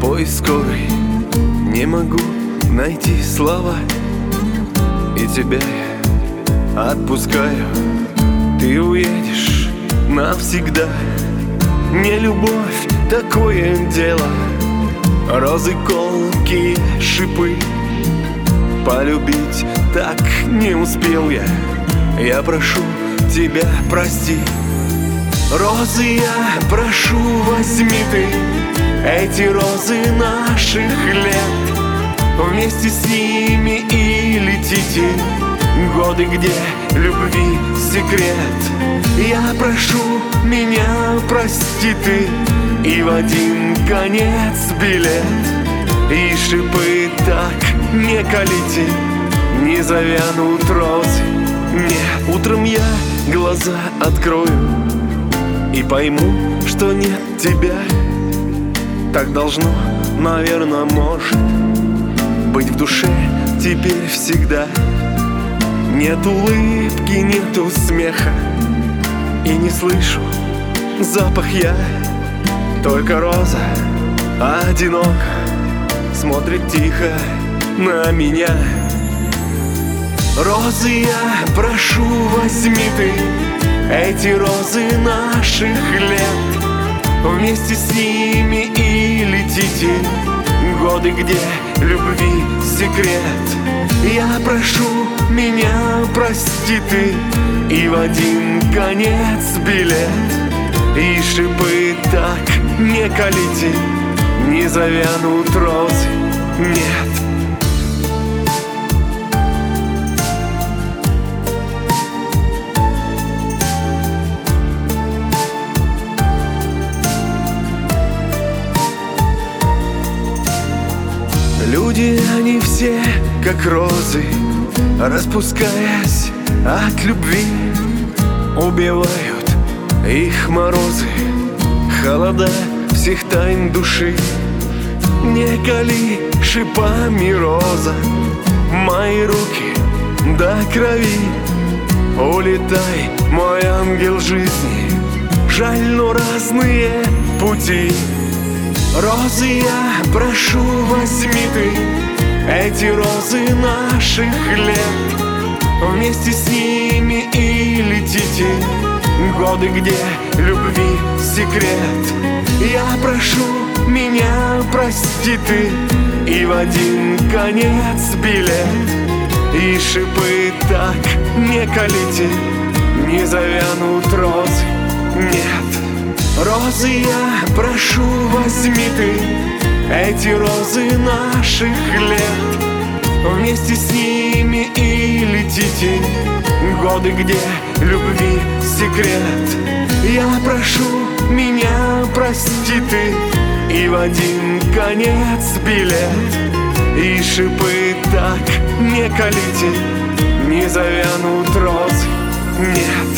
Бой скорый, не могу найти слова. И тебя я отпускаю. Ты уедешь навсегда. Не любовь, такое дело. Розы, колки, шипы. Полюбить так не успел я. Я прошу тебя, прости Розы я прошу, возьми ты Эти розы наших лет. Вместе с ними и летите Годы, где любви секрет. Я прошу, меня прости ты И в один конец билет. И шипы так не колите Не завянут розы Нет, утром я глаза открою и пойму, что нет тебя Так должно, наверное, может Быть в душе теперь всегда. Нет улыбки, нету смеха И не слышу запах я. Только роза одиноко Смотрит тихо на меня. Розы я прошу, возьми ты эти розы наших лет. Вместе с ними и летите. Годы, где любви секрет. Я прошу, меня прости ты. И в один конец билет. И шипы так не колите. Не завянут розы, нет Люди, они все как розы Распускаясь от любви. Убивают их морозы Холода всех тайн души. Не кали шипами роза Мои руки до крови. Улетай, мой ангел жизни Жаль, но разные пути. Розы я прошу, Эти розы наших лет. Вместе с ними и летите. Годы, где любви секрет. Я прошу, меня прости ты. И в один конец билет. И шипы так не колите. Не завянут розы, нет. Розы я прошу, возьми ты Эти розы наших лет. Вместе с ними и летите. Годы, где любви секрет. Я прошу, меня прости ты. И в один конец билет. И шипы так не колите. Не завянут розы, нет